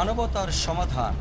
মানবতার সমাধান।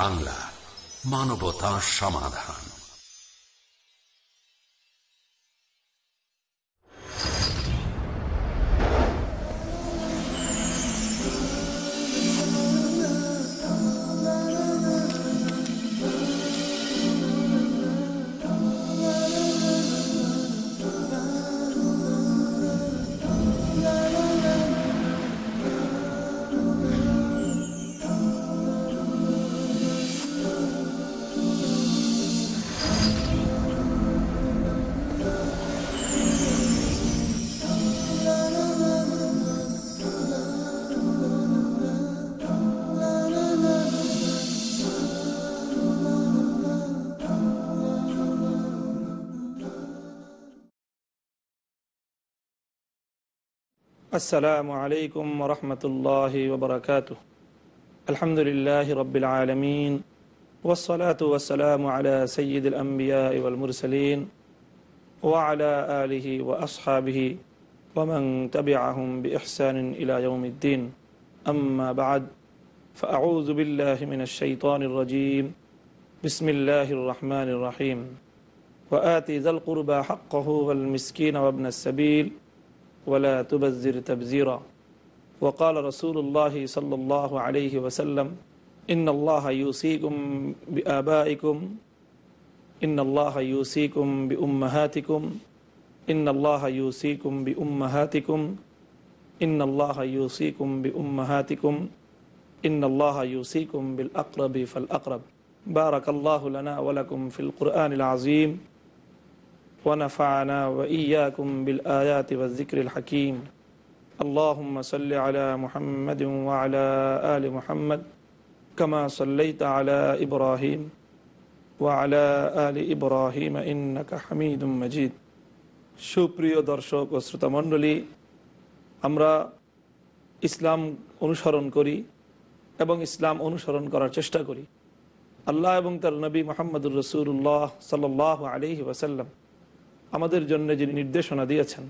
বাংলা মানবতা সমাধান। السلام عليكم ورحمة الله وبركاته. الحمد لله رب العالمين والصلاة والسلام على سيد الأنبياء والمرسلين وعلى آله وأصحابه ومن تبعهم بإحسان إلى يوم الدين. أما بعد فأعوذ بالله من الشيطان الرجيم. بسم الله الرحمن الرحيم. وآتي ذا القربى حقه والمسكين وابن السبيل ولا تبذر تبذيرا. وقال رسول الله صلى الله عليه وسلم إن الله يوصيكم بآبائكم إن الله يوصيكم بأمهاتكم إن الله يوصيكم بأمهاتكم إن الله يوصيكم بأمهاتكم إن الله يوصيكم بالأقرب فالأقرب. بارك الله لنا ولكم في القرآن العظيم. ونفعنا وإياكم بالآيات والذكر الحكيم اللهم صل على محمد وعلى آل محمد كما صليت على إبراهيم وعلى آل إبراهيم إنك حميد مجيد সুপ্রিয় দর্শক ও শ্রোতামণ্ডলী আমরা ইসলাম অনুসরণ করি এবং ইসলাম অনুসরণ করার চেষ্টা করি আল্লাহ এবং তার নবী মোহাম্মদুর রসুল্লাহ সাল আলহি ওয়াসাল্লাম আমাদের জন্য যিনি নির্দেশনা দিয়েছেন,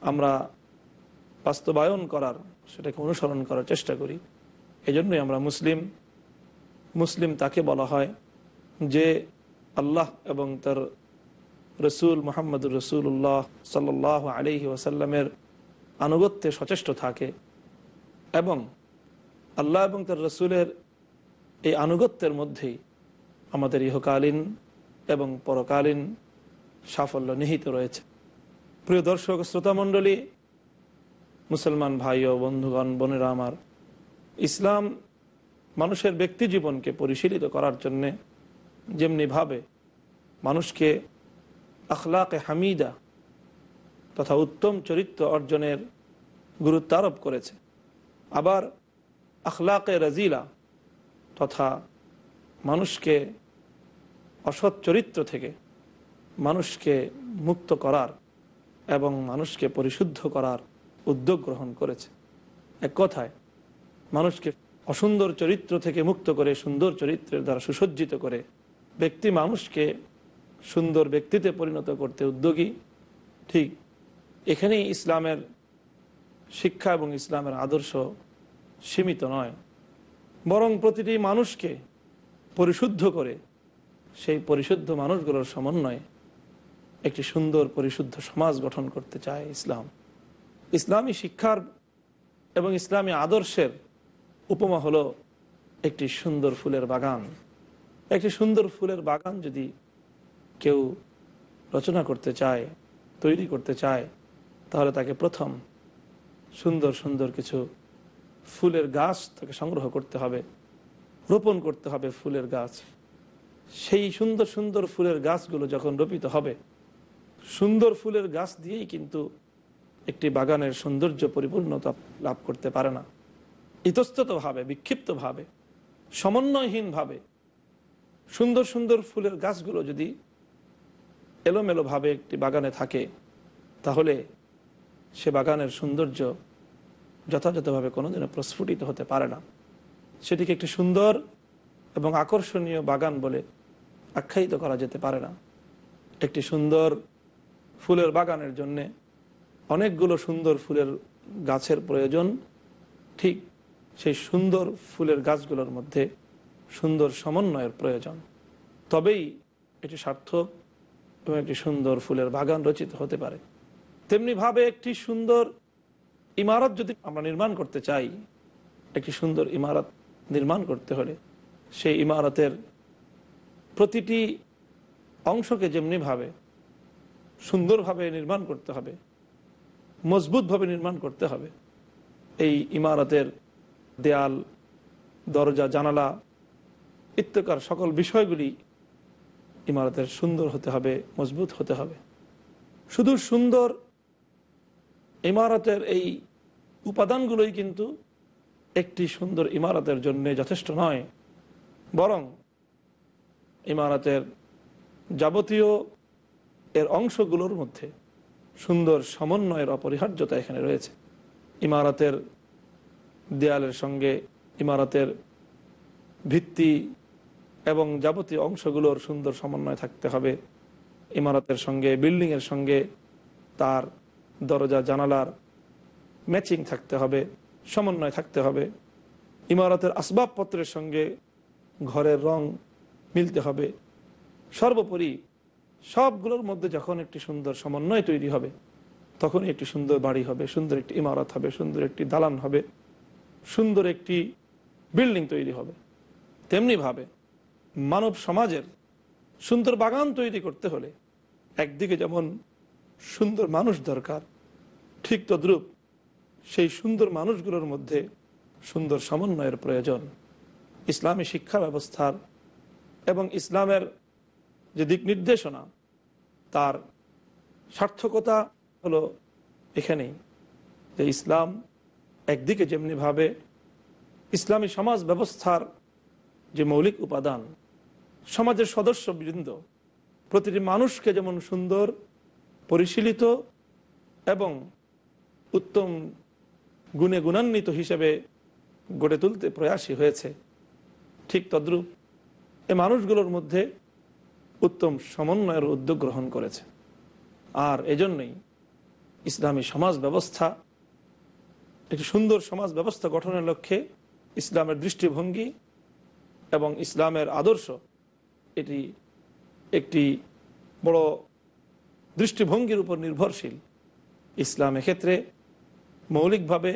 আমরা বাস্তবায়ন করার, সেটাকে অনুসরণ করার চেষ্টা করি। এজন্যই আমরা মুসলিম মুসলিম তাকে বলা হয় যে আল্লাহ এবং তার রসুল মোহাম্মদুর রসুল্লাহ সাল আলহি ওয়াসাল্লামের আনুগত্যে সচেষ্ট থাকে এবং আল্লাহ এবং তার রসুলের এই আনুগত্যের মধ্যেই আমাদের ইহকালীন এবং পরকালীন সাফল্য নিহিত রয়েছে। প্রিয় দর্শক, শ্রোতামণ্ডলী, মুসলমান ভাই ও বন্ধুগণ, বোনেরা আমার, ইসলাম মানুষের ব্যক্তি জীবনকে পরিশীলিত করার জন্যে যেমনিভাবে মানুষকে আখলাকে হামিদা তথা উত্তম চরিত্র অর্জনের গুরুত্ব আরোপ করেছে। আবার আখলাকে রাজিলা তথা মানুষকে অসৎ চরিত্র থেকে মানুষকে মুক্ত করার এবং মানুষকে পরিশুদ্ধ করার উদ্যোগ গ্রহণ করেছে। এক কথায়, মানুষকে অসুন্দর চরিত্র থেকে মুক্ত করে, সুন্দর চরিত্রের দ্বারা সুসজ্জিত করে ব্যক্তি মানুষকে সুন্দর ব্যক্তিতে পরিণত করতে উদ্যোগী। ঠিক এখানেই ইসলামের শিক্ষা এবং ইসলামের আদর্শ সীমিত নয়। বরং প্রতিটি মানুষকে পরিশুদ্ধ করে সেই পরিশুদ্ধ মানুষগুলোর সমন্বয়ে একটি সুন্দর পরিশুদ্ধ সমাজ গঠন করতে চায় ইসলাম। ইসলামী শিক্ষার এবং ইসলামী আদর্শের উপমা হলো একটি সুন্দর ফুলের বাগান। একটি সুন্দর ফুলের বাগান যদি কেউ রচনা করতে চায়, তৈরি করতে চায়, তাহলে তাকে প্রথম সুন্দর সুন্দর কিছু ফুলের গাছ তাকে সংগ্রহ করতে হবে, রোপণ করতে হবে ফুলের গাছ। সেই সুন্দর সুন্দর ফুলের গাছগুলো যখন রোপিত হবে সুন্দর ফুলের গাছ দিয়েই কিন্তু একটি বাগানের সৌন্দর্য পরিপূর্ণতা লাভ করতে পারে না। ইতস্ততভাবে, বিক্ষিপ্তভাবে, সমন্বয়হীনভাবে সুন্দর সুন্দর ফুলের গাছগুলো যদি এলোমেলোভাবে একটি বাগানে থাকে, তাহলে সে বাগানের সৌন্দর্য যথাযথভাবে কোনোদিনও প্রস্ফুটিত হতে পারে না। সেটিকে একটি সুন্দর এবং আকর্ষণীয় বাগান বলে আখ্যায়িত করা যেতে পারে না। একটি সুন্দর ফুলের বাগানের জন্যে অনেকগুলো সুন্দর ফুলের গাছের প্রয়োজন। ঠিক সেই সুন্দর ফুলের গাছগুলোর মধ্যে সুন্দর সমন্বয়ের প্রয়োজন। তবেই এটি সার্থক এবং একটি সুন্দর ফুলের বাগান রচিত হতে পারে। তেমনিভাবে একটি সুন্দর ইমারত যদি আমরা নির্মাণ করতে চাই, একটি সুন্দর ইমারত নির্মাণ করতে হলে সেই ইমারতের প্রতিটি অংশকে যেমনিভাবে সুন্দরভাবে নির্মাণ করতে হবে, মজবুতভাবে নির্মাণ করতে হবে। এই ইমারতের দেয়াল, দরজা, জানালা ইত্যকার সকল বিষয়গুলি ইমারতের সুন্দর হতে হবে, মজবুত হতে হবে। শুধু সুন্দর ইমারতের এই উপাদানগুলোই কিন্তু একটি সুন্দর ইমারতের জন্য যথেষ্ট নয়, বরং ইমারতের যাবতীয় এর অংশগুলোর মধ্যে সুন্দর সমন্বয়ের অপরিহার্যতা এখানে রয়েছে। ইমারতের দেয়ালের সঙ্গে ইমারতের ভিত্তি এবং যাবতীয় অংশগুলোর সুন্দর সমন্বয় থাকতে হবে। ইমারতের সঙ্গে, বিল্ডিংয়ের সঙ্গে তার দরজা, জানালার ম্যাচিং থাকতে হবে, সমন্বয় থাকতে হবে। ইমারতের আসবাবপত্রের সঙ্গে ঘরের রং মিলতে হবে। সর্বোপরি সবগুলোর মধ্যে যখন একটি সুন্দর সমন্বয় তৈরি হবে তখন একটি সুন্দর বাড়ি হবে, সুন্দর একটি ইমারত হবে, সুন্দর একটি দালান হবে, সুন্দর একটি বিল্ডিং তৈরি হবে। তেমনিভাবে মানব সমাজের সুন্দর বাগান তৈরি করতে হলে একদিকে যেমন সুন্দর মানুষ দরকার, ঠিক তদ্রূপ সেই সুন্দর মানুষগুলোর মধ্যে সুন্দর সমন্বয়ের প্রয়োজন। ইসলামী শিক্ষা ব্যবস্থার এবং ইসলামের যে দিক নির্দেশনা, তার সার্থকতা হলো এখানেই যে ইসলাম একদিকে যেমনিভাবে ইসলামী সমাজ ব্যবস্থার যে মৌলিক উপাদান, সমাজের সদস্যবৃন্দ, প্রতিটি মানুষকে যেমন সুন্দর, পরিশীলিত এবং উত্তম গুণে গুণান্বিত হিসেবে গড়ে তুলতে প্রয়াসী হয়েছে, ঠিক তদ্রূপ এ মানুষগুলোর মধ্যে উত্তম সমন্বয়ের উদ্যোগ গ্রহণ করেছে। আর এজন্যই ইসলামী সমাজ ব্যবস্থা, একটি সুন্দর সমাজ ব্যবস্থা গঠনের লক্ষ্যে ইসলামের দৃষ্টিভঙ্গি এবং ইসলামের আদর্শ, এটি একটি বড় দৃষ্টিভঙ্গির উপর নির্ভরশীল। ইসলাম ক্ষেত্রে মৌলিকভাবে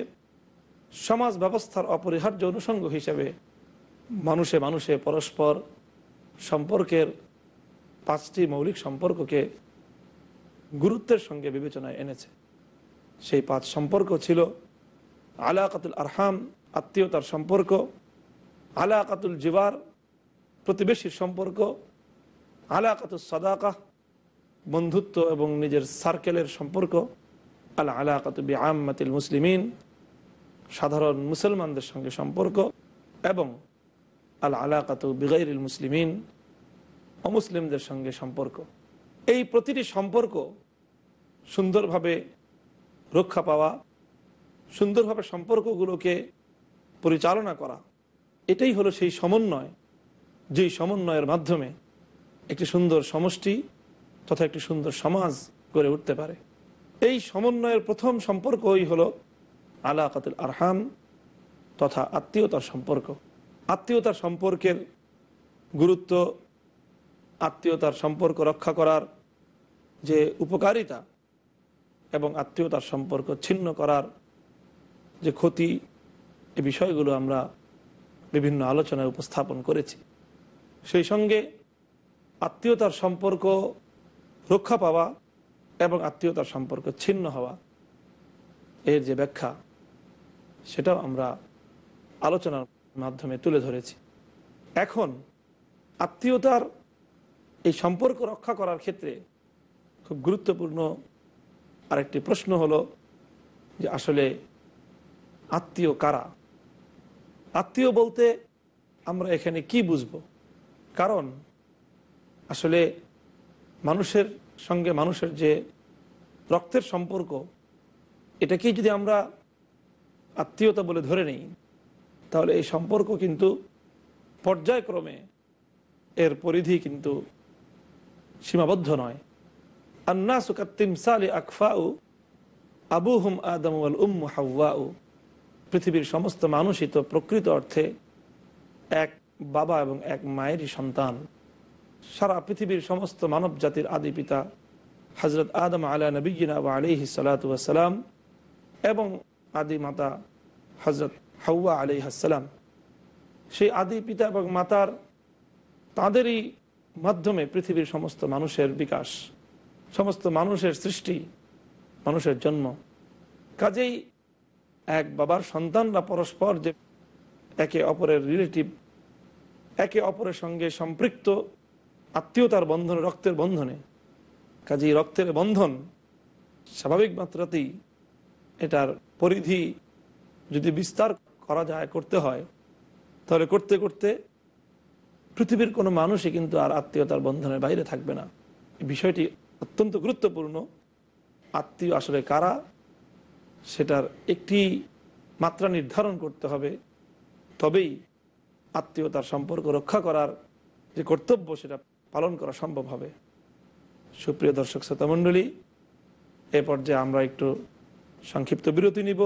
সমাজ ব্যবস্থার অপরিহার্য অনুষঙ্গ হিসেবে মানুষে মানুষে পরস্পর সম্পর্কের পাঁচটি মৌলিক সম্পর্ককে গুরুত্বের সঙ্গে বিবেচনায় এনেছে। সেই পাঁচ সম্পর্ক ছিল আলাকাতুল আরহাম, আত্মীয়তার সম্পর্ক, আলাকাতুল জিবার প্রতিবেশীর সম্পর্ক আলাকাতুল সদাকা, বন্ধুত্ব এবং নিজের সার্কেলের সম্পর্ক, আলা আলাকাতু বি আম্মাতিল মুসলিমিন, সাধারণ মুসলমানদের সঙ্গে সম্পর্ক এবং আল আলাকাতু বিগাইরুল মুসলিমিন। অমুসলিমদের সঙ্গে সম্পর্ক। এই প্রতিটি সম্পর্ক সুন্দরভাবে রক্ষা পাওয়া, সুন্দরভাবে সম্পর্কগুলোকে পরিচালনা করা, এটাই হলো সেই সমন্বয়, যেই সমন্বয়ের মাধ্যমে একটি সুন্দর সমষ্টি তথা একটি সুন্দর সমাজ গড়ে উঠতে পারে। এই সমন্বয়ের প্রথম সম্পর্কই হলো আলাকাতুল আরহাম তথা আত্মীয়তার সম্পর্ক। আত্মীয়তার সম্পর্কের গুরুত্ব আত্মীয়তার সম্পর্ক রক্ষা করার যে উপকারিতা এবং আত্মীয়তার সম্পর্ক ছিন্ন করার যে ক্ষতি, এ বিষয়গুলো আমরা বিভিন্ন আলোচনায় উপস্থাপন করেছি। সেই সঙ্গে আত্মীয়তার সম্পর্ক রক্ষা পাওয়া এবং আত্মীয়তার সম্পর্ক ছিন্ন হওয়া, এর যে ব্যাখ্যা, সেটাও আমরা আলোচনার মাধ্যমে তুলে ধরেছি। এখন আত্মীয়তার এই সম্পর্ক রক্ষা করার ক্ষেত্রে খুব গুরুত্বপূর্ণ আরেকটি প্রশ্ন হলো যে আসলে আত্মীয় কারা? আত্মীয় বলতে আমরা এখানে কি বুঝব? কারণ আসলে মানুষের সঙ্গে মানুষের যে রক্তের সম্পর্ক, এটাকেই যদি আমরা আত্মীয়তা বলে ধরে নিই, তাহলে এই সম্পর্ক কিন্তু পর্যায়ক্রমে এর পরিধি কিন্তু সীমাবদ্ধ নয়। আন্না আবু উম পৃথিবীর সমস্ত মানুষই তো প্রকৃত অর্থে এক বাবা এবং এক মায়েরই সন্তান। সারা পৃথিবীর সমস্ত মানব জাতির আদি পিতা হজরত আদম আলা নবীনা বা আলিহি সালাতাম এবং আদি মাতা হজরত হাউয়া আলি হাসালাম সেই আদি পিতা এবং মাতার, তাঁদেরই মাধ্যমে পৃথিবীর সমস্ত মানুষের বিকাশ, সমস্ত মানুষের সৃষ্টি, মানুষের জন্ম। কাজেই এক বাবার সন্তানরা পরস্পর যে একে অপরের রিলেটিভ একে অপরের সঙ্গে সম্পৃক্ত আত্মীয়তার বন্ধনে, রক্তের বন্ধনে। কাজেই রক্তের বন্ধন স্বাভাবিক মাত্রাতেই এটার পরিধি যদি বিস্তার করা যায়, করতে হয়, তাহলে করতে করতে পৃথিবীর কোনো মানুষই কিন্তু আর আত্মীয়তার বন্ধনের বাইরে থাকবে না। বিষয়টি অত্যন্ত গুরুত্বপূর্ণ। আত্মীয় আসলে কারা, সেটার একটি মাত্রা নির্ধারণ করতে হবে। তবেই আত্মীয়তার সম্পর্ক রক্ষা করার যে কর্তব্য, সেটা পালন করা সম্ভব হবে। সুপ্রিয় দর্শক শ্রোতা মণ্ডলী, এ পর্যায়ে আমরা একটু সংক্ষিপ্ত বিরতি নিব।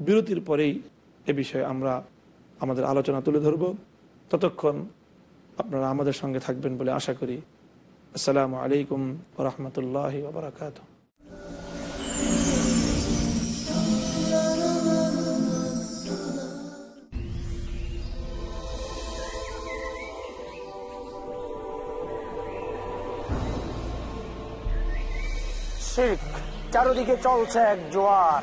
বিরতির পরেই এ বিষয়ে আমরা আমাদের আলোচনা তুলে ধরব। ততক্ষণ আপনারা আমাদের সঙ্গে থাকবেন বলে আশা করি। আসসালামু আলাইকুম রহমতুল্লাহ বারকাত শিখ, চারদিকে চলছে এক জোয়ার।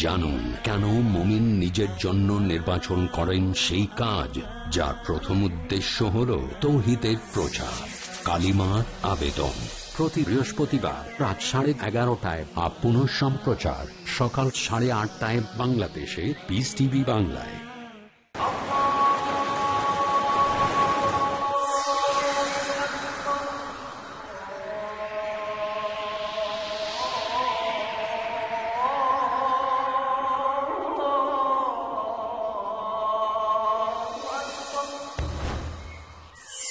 জানুন কেন মমিন নিজের জন্য নির্বাচন করেন সেই কাজ, যার প্রথম উদ্দেশ্য হল তৌহিতের প্রচার। কালিমার আবেদন। প্রতি বৃহস্পতিবার রাত সাড়ে এগারোটায় বা পুনঃ সম্প্রচার সকাল সাড়ে আটটায় বাংলাদেশে পিস টিভি বাংলায়।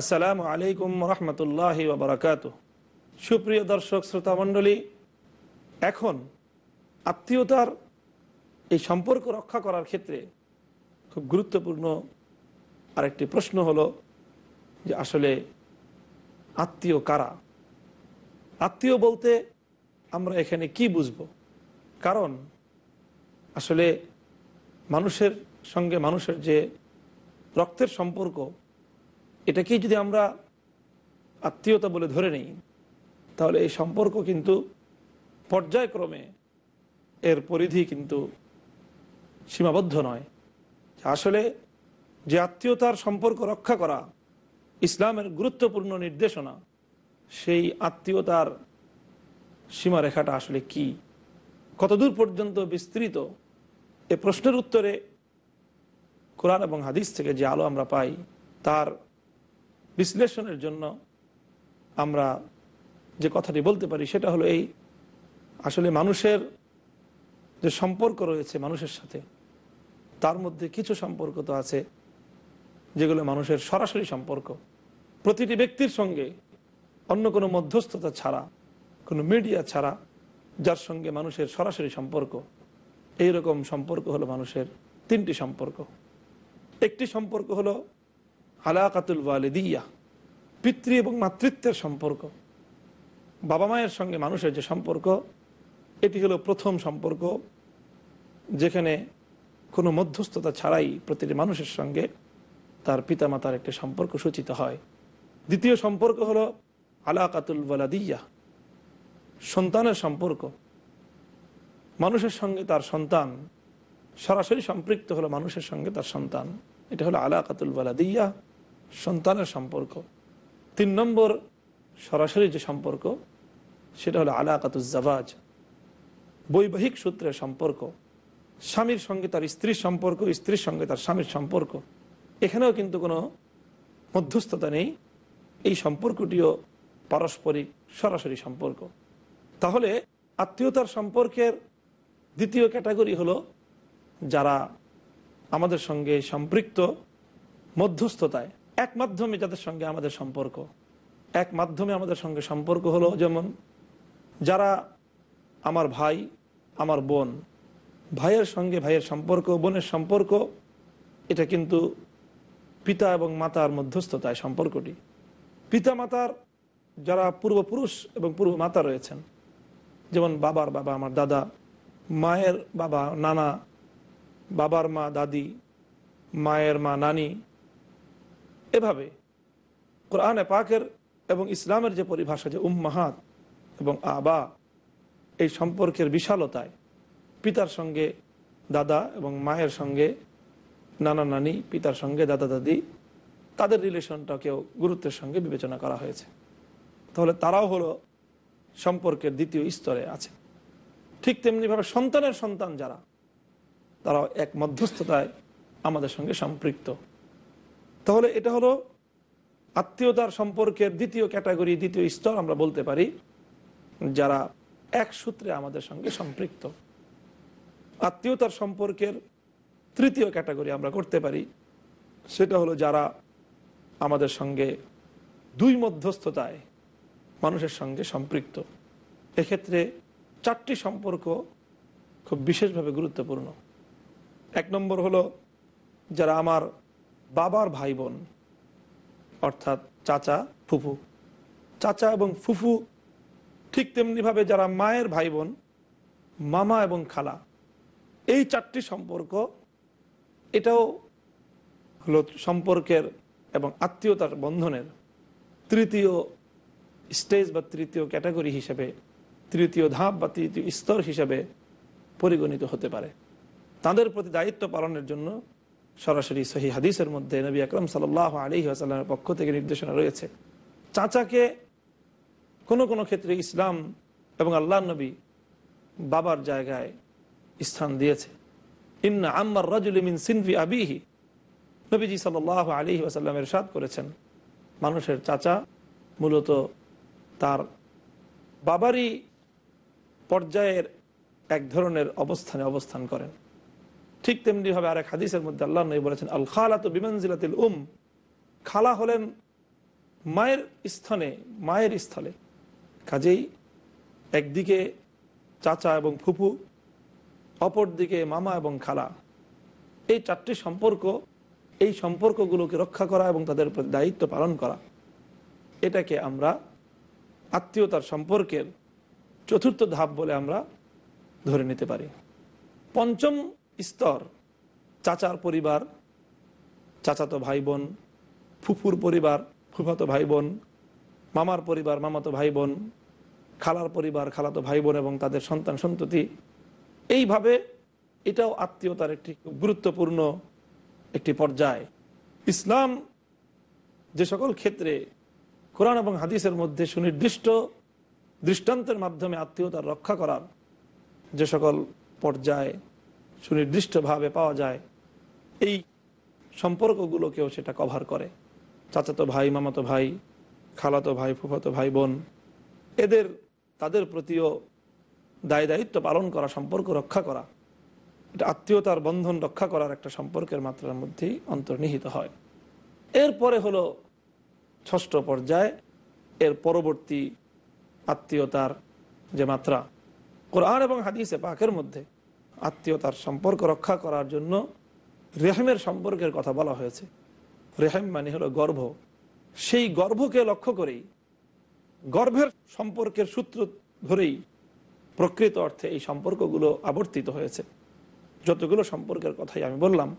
আসসালামু আলাইকুম রহমতুল্লাহ বাবরাকাত সুপ্রিয় দর্শক, শ্রোতা মণ্ডলী, এখন আত্মীয়তার এই সম্পর্ক রক্ষা করার ক্ষেত্রে খুব গুরুত্বপূর্ণ আরেকটি প্রশ্ন হলো যে আসলে আত্মীয় কারা? আত্মীয় বলতে আমরা এখানে কি বুঝব? কারণ আসলে মানুষের সঙ্গে মানুষের যে রক্তের সম্পর্ক এটাকেই যদি আমরা আত্মীয়তা বলে ধরে নিই, তাহলে এই সম্পর্ক কিন্তু পর্যায়ক্রমে এর পরিধি কিন্তু সীমাবদ্ধ নয়। আসলে যে আত্মীয়তার সম্পর্ক রক্ষা করা ইসলামের গুরুত্বপূর্ণ নির্দেশনা, সেই আত্মীয়তার সীমারেখাটা আসলে কি? কতদূর পর্যন্ত বিস্তৃত? এ প্রশ্নের উত্তরে কোরআন এবং হাদিস থেকে যে আলো আমরা পাই, তার বিশ্লেষণের জন্য আমরা যে কথাটি বলতে পারি, সেটা হলো এই, আসলে মানুষের যে সম্পর্ক রয়েছে মানুষের সাথে, তার মধ্যে কিছু সম্পর্ক তো আছে যেগুলো মানুষের সরাসরি সম্পর্ক। প্রতিটি ব্যক্তির সঙ্গে অন্য কোনো মধ্যস্থতা ছাড়া, কোনো মিডিয়া ছাড়া, যার সঙ্গে মানুষের সরাসরি সম্পর্ক এই রকম সম্পর্ক হলো মানুষের তিনটি সম্পর্ক। একটি সম্পর্ক হলো আলাকাতুল ওয়ালিদিয়া, পিতৃ এবং মাতৃত্বের সম্পর্ক। বাবা মায়ের সঙ্গে মানুষের যে সম্পর্ক, এটি হলো প্রথম সম্পর্ক, যেখানে কোনো মধ্যস্থতা ছাড়াই প্রতিটি মানুষের সঙ্গে তার পিতামাতার একটি সম্পর্ক সূচিত হয়। দ্বিতীয় সম্পর্ক হলো আলাকাতুল ওয়ালাদিয়া, সন্তানের সম্পর্ক। মানুষের সঙ্গে তার সন্তান, সরাসরি সম্পৃক্ত হলো মানুষের সঙ্গে তার সন্তান। এটা হলো আলাকাতুল ওয়ালাদিয়া। সন্তানের সম্পর্ক। তিন নম্বর সরাসরি যে সম্পর্ক, সেটা হলো আলাকাতুল জাভাজ বৈবাহিক সূত্রের সম্পর্ক, স্বামীর সঙ্গে তার স্ত্রীর সম্পর্ক, স্ত্রীর সঙ্গে তার স্বামীর সম্পর্ক। এখানেও কিন্তু কোনো মধ্যস্থতা নেই। এই সম্পর্কটিও পারস্পরিক সরাসরি সম্পর্ক। তাহলে আত্মীয়তার সম্পর্কের দ্বিতীয় ক্যাটাগরি হলো যারা আমাদের সঙ্গে সম্পৃক্ত মধ্যস্থতায়। এক মাধ্যমে যাদের সঙ্গে আমাদের সম্পর্ক। এক মাধ্যমে আমাদের সঙ্গে সম্পর্ক হলো যেমন, যারা আমার ভাই, আমার বোন, ভাইয়ের সঙ্গে ভাইয়ের সম্পর্ক, বোনের সম্পর্ক, এটা কিন্তু পিতা এবং মাতার মধ্যস্থতায় সম্পর্কটি। পিতা মাতার যারা পূর্বপুরুষ এবং পূর্ব মাতা রয়েছেন, যেমন বাবার বাবা আমার দাদা, মায়ের বাবা, নানা, বাবার মা, দাদি, মায়ের মা, নানি এভাবে কোরআনে পাকের এবং ইসলামের যে পরিভাষা যে উম্মাহাত এবং আবা, এই সম্পর্কের বিশালতায় পিতার সঙ্গে দাদা এবং মায়ের সঙ্গে নানা নানি, পিতার সঙ্গে দাদা দাদি, তাদের রিলেশনটাকেও গুরুত্বের সঙ্গে বিবেচনা করা হয়েছে। তাহলে তারাও হলো সম্পর্কের দ্বিতীয় স্তরে আছে। ঠিক তেমনিভাবে সন্তানের সন্তান যারা, তারাও এক মধ্যস্থতায় আমাদের সঙ্গে সম্পৃক্ত। তাহলে এটা হলো আত্মীয়তার সম্পর্কের দ্বিতীয় ক্যাটাগরি, দ্বিতীয় স্তর আমরা বলতে পারি, যারা এক সূত্রে আমাদের সঙ্গে সম্পৃক্ত। আত্মীয়তার সম্পর্কের তৃতীয় ক্যাটাগরি আমরা করতে পারি, সেটা হলো যারা আমাদের সঙ্গে দুই মধ্যস্থতায় মানুষের সঙ্গে সম্পৃক্ত। এক্ষেত্রে চারটি সম্পর্ক খুব বিশেষভাবে গুরুত্বপূর্ণ। এক নম্বর হলো যারা আমার বাবার ভাই বোন অর্থাৎ চাচা, ফুফু। চাচা এবং ফুফু ঠিক তেমনিভাবে যারা মায়ের ভাই বোন মামা এবং খালা। এই চারটি সম্পর্ক, এটাও হলো সম্পর্কের এবং আত্মীয়তার বন্ধনের তৃতীয় স্টেজ বা তৃতীয় ক্যাটাগরি হিসেবে, তৃতীয় ধাপ বা তৃতীয় স্তর হিসেবে পরিগণিত হতে পারে। তাদের প্রতি দায়িত্ব পালনের জন্য সরাসরি সহি হাদিসের মধ্যে নবী আকরম সাল আলী আসাল্লামের পক্ষ থেকে নির্দেশনা রয়েছে। চাচাকে কোনো কোনো ক্ষেত্রে ইসলাম এবং আল্লাহ নবী বাবার জায়গায় স্থান দিয়েছে। ইন্না আম্মার রাজুল মিন সিনফি আবিহি। নবীজি সাল আলী আসাল্লামের সাদ করেছেন, মানুষের চাচা মূলত তার বাবারই পর্যায়ের এক ধরনের অবস্থানে অবস্থান করেন। ঠিক তেমনিভাবে আরেক হাদিসের মধ্যে আল্লাহ নবী বলেছেন আল খালা তো বিমানজিলাতিল উম খালা হলেন মায়ের স্থানে, মায়ের স্থলে। কাজেই একদিকে চাচা এবং ফুফু, অপরদিকে মামা এবং খালা। এই চারটি সম্পর্ক, এই সম্পর্কগুলোকে রক্ষা করা এবং তাদের প্রতি দায়িত্ব পালন করা। এটাকে আমরা আত্মীয়তার সম্পর্কের চতুর্থ ধাপ বলে আমরা ধরে নিতে পারি। পঞ্চম স্তর, চাচার পরিবার, চাচাতো ভাই বোন ফুফুর পরিবার, ফুফাতো ভাই বোন মামার পরিবার, মামাতো ভাই বোন খালার পরিবার, খালাতো ভাই বোন এবং তাদের সন্তান, সন্ততি। এইভাবে এটাও আত্মীয়তার একটি গুরুত্বপূর্ণ একটি পর্যায়। ইসলাম যে সকল ক্ষেত্রে কোরআন এবং হাদিসের মধ্যে সুনির্দিষ্ট দৃষ্টান্তের মাধ্যমে আত্মীয়তার রক্ষা করার যে সকল পর্যায়ে সুনির্দিষ্টভাবে পাওয়া যায়। এই সম্পর্কগুলোকেও সেটা কভার করে। চাচাতো ভাই, মামাতো ভাই, খালাতো ভাই, ফুফাতো ভাই, বোন, এদের, তাদের প্রতিও দায় দায়িত্ব পালন করা, সম্পর্ক রক্ষা করা। এটা আত্মীয়তার বন্ধন রক্ষা করার একটা সম্পর্কের মাত্রার মধ্যেই অন্তর্নিহিত হয়। এরপরে হলো ষষ্ঠ পর্যায়ে, এর পরবর্তী আত্মীয়তার যে মাত্রা। কোরআন এবং হাদিসে পাকের মধ্যে আত্মীয়তার সম্পর্ক রক্ষা করার জন্য রেহেমের সম্পর্কের কথা বলা হয়েছে। রেহেম মানে হলো গর্ভ। সেই গর্ভকে লক্ষ্য করেই, গর্ভের সম্পর্কের সূত্র ধরেই প্রকৃত অর্থে এই সম্পর্কগুলো আবর্তিত হয়েছে। যতগুলো সম্পর্কের কথাই আমি বললাম,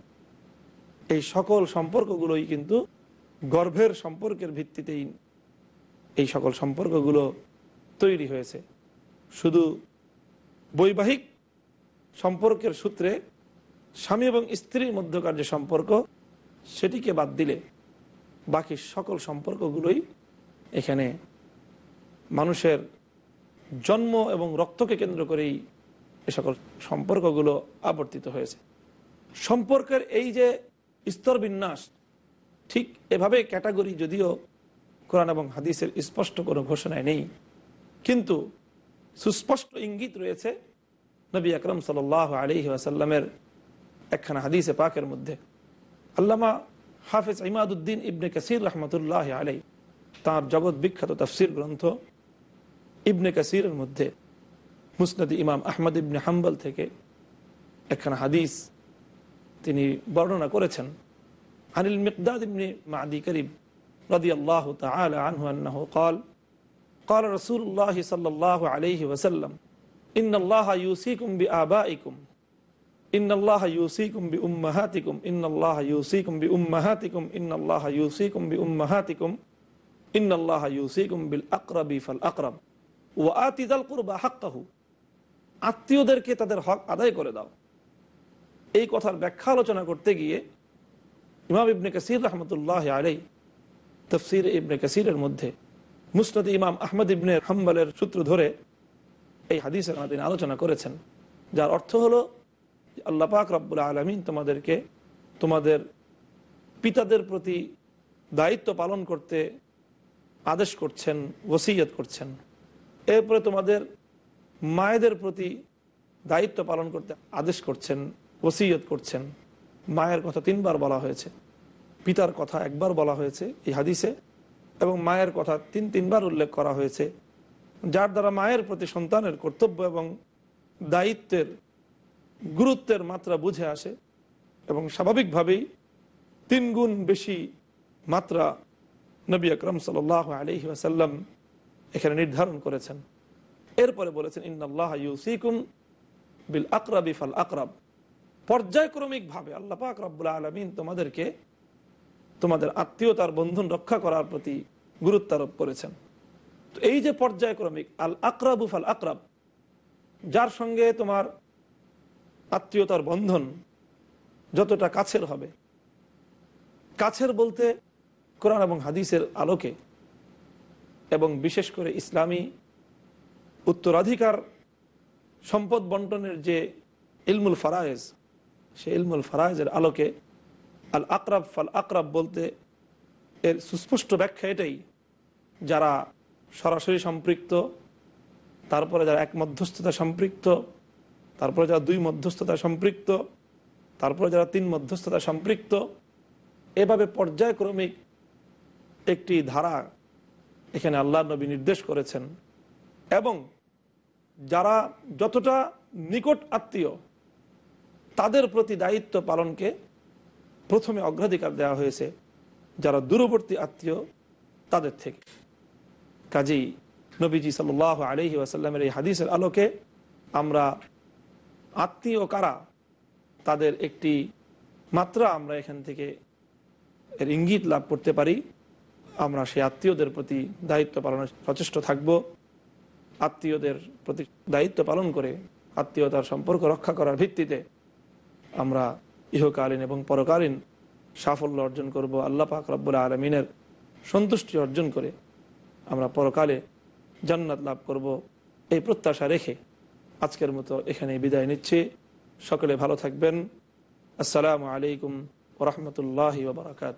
এই সকল সম্পর্কগুলোই কিন্তু গর্ভের সম্পর্কের ভিত্তিতেই এই সকল সম্পর্কগুলো তৈরি হয়েছে। শুধু বৈবাহিক সম্পর্কের সূত্রে স্বামী এবং স্ত্রীর মধ্যকার যে সম্পর্ক, সেটিকে বাদ দিলে বাকি সকল সম্পর্কগুলোই এখানে মানুষের জন্ম এবং রক্তকে কেন্দ্র করেই এ সকল সম্পর্কগুলো আবর্তিত হয়েছে। সম্পর্কের এই যে স্তর বিন্যাস, ঠিক এভাবে ক্যাটাগরি যদিও কোরআন এবং হাদিসের স্পষ্ট কোনো ঘোষণায় নেই, কিন্তু সুস্পষ্ট ইঙ্গিত রয়েছে নবী আকরম সাল আলি আসাল্লামের একখানা হাদিসে পাকের মধ্যে আল্লামা হাফিজ ইমাদুদ্দিন ইবনে কাসির রহমতুল্লাহ আলাই তাঁর জগৎ বিখ্যাত তফসির গ্রন্থ ইবনে কাসিরের মধ্যে মুসনদ ইমাম আহমদ ইবনে হাম্বল থেকে একখানা হাদিস তিনি বর্ণনা করেছেন আনিল মিকদাদ ইবনে মাদি করিব رضي الله تعالى عنه أنه قال قال رسول الله صلى الله عليه وسلم ইন্নআল্লাহ ইউসিকুম বি আবা ইকুম ইন্নআল্লাহ ইউসিকুম বি উম্মাহাতিকুম ইন্নআল্লাহ ইউসিকুম বি উম্মাহাতিকুম ইন্নআল্লাহ ইউসিকুম বি উম্মাহাতিকুম ইন্নআল্লাহ ইউসিকুম বিল আকরাবি ফাল আকরাম ও আতিজাল কুরবা হাক্কাহু। আত্মীয়দেরকে তাদের হক আদায় করে দাও। এই কথার ব্যাখ্যা আলোচনা করতে গিয়ে ইমাম ইবনে কাসির রহমতুল্লাহ আলাই তফসির ইবনে কাসিরের মধ্যে মুসনদ ইমাম আহমদ ইবনে হাম্বালের সূত্র ধরে এই হাদিসের তিনি আলোচনা করেছেন, যার অর্থ হলো আল্লাহ পাক রব্বুল আলমিন তোমাদেরকে, তোমাদের পিতাদের প্রতি দায়িত্ব পালন করতে আদেশ করছেন, ওসিয়ত করছেন। এরপরে তোমাদের মায়েদের প্রতি দায়িত্ব পালন করতে আদেশ করছেন, ওসিয়ত করছেন। মায়ের কথা তিনবার বলা হয়েছে। পিতার কথা একবার বলা হয়েছে এই হাদিসে এবং মায়ের কথা তিন তিনবার উল্লেখ করা হয়েছে। যার দ্বারা মায়ের প্রতি সন্তানের কর্তব্য এবং দায়িত্বের গুরুত্বের মাত্রা বুঝে আসে এবং স্বাভাবিকভাবেই তিন গুণ বেশি মাত্রা নবী আকরম সাল আলহি আসাল্লাম এখানে নির্ধারণ করেছেন। এরপরে বলেছেন ইন্নআল্লাহ ইউসিকুম বিল আকরাবি ফাল আকরাব। পর্যায়ক্রমিকভাবে আল্লাহ পাক রব্বুল আলমিন তোমাদেরকে তোমাদের আত্মীয়তার বন্ধন রক্ষা করার প্রতি গুরুত্ব আরোপ করেছেন। এই যে পর্যায়ক্রমিক, আল আকরাবু ফাল আকরাব, যার সঙ্গে তোমার আত্মীয়তার বন্ধন যতটা কাছের হবে। কাছের বলতে কোরআন এবং হাদিসের আলোকে এবং বিশেষ করে ইসলামী উত্তরাধিকার সম্পদ বন্টনের যে ইলমুল ফারায়েজ সে ইলমুল ফারায়েজের আলোকে আল আকরাব ফাল আকরাব বলতে এর সুস্পষ্ট ব্যাখ্যা এটাই, যারা সরাসরি সম্পৃক্ত, তারপরে যারা এক মধ্যস্থতা সম্পৃক্ত, তারপরে যারা দুই মধ্যস্থতা সম্পৃক্ত, তারপরে যারা তিন মধ্যস্থতা সম্পৃক্ত, এভাবে পর্যায়ক্রমিক একটি ধারা এখানে আল্লাহ নবী নির্দেশ করেছেন। এবং যারা যতটা নিকট আত্মীয়, তাদের প্রতি দায়িত্ব পালনকে প্রথমে অগ্রাধিকার দেওয়া হয়েছে। যারা দূরবর্তী আত্মীয়, তাদের থেকে। কাজেই নবীজি সাল আলহি আসাল্লামের এই হাদিসের আলোকে আমরা আত্মীয় কারা, তাদের একটি মাত্রা আমরা এখান থেকে এর ইঙ্গিত লাভ করতে পারি। আমরা সেই আত্মীয়দের প্রতি দায়িত্ব পালনের সচেষ্ট থাকব। আত্মীয়দের প্রতি দায়িত্ব পালন করে আত্মীয়তার সম্পর্ক রক্ষা করার ভিত্তিতে আমরা ইহকালীন এবং পরকালীন সাফল্য অর্জন করব। আল্লাহ পাক রব্বুল আলমিনের সন্তুষ্টি অর্জন করে আমরা পরকালে জান্নাত লাভ করব। এই প্রত্যাশা রেখে আজকের মতো এখানে বিদায় নিচ্ছি। সকলে ভালো থাকবেন। আসসালামু আলাইকুম রহমতুল্লাহ বারকাত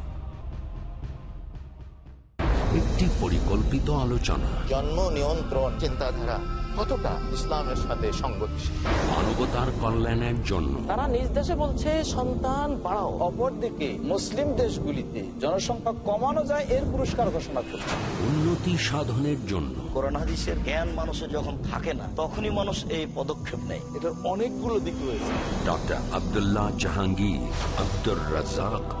একটি পরিকল্পিত আলোচনা। জন্ম নিয়ন্ত্রণ চিন্তাধারা কতটা ইসলামের সাথে সংগতিশীল? মানবতার কল্যাণের জন্য। তারা নিজ দেশে বলছে সন্তান বাড়াও। অপরদিকে মুসলিম দেশগুলিতে জনসংখ্যা কমানো যায় এর পুরস্কার ঘোষণা করছে। উন্নতি সাধনের জন্য। কোরআন হাদিসের জ্ঞান মানুষের যখন থাকে না তখনই মানুষ এই পদক্ষেপ নেয়। এটার অনেকগুলো দিক রয়েছে। ডক্টর আবদুল্লাহ জাহাঙ্গীর আব্দুর রাজাক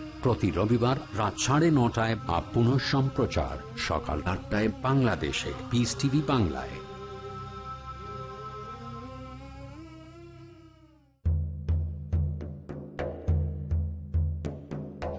প্রতি রবিবার রাত সাড়ে নটায় বা পুনঃ সম্প্রচার সকাল আটটায় বাংলাদেশে। পিস টিভি বাংলায়।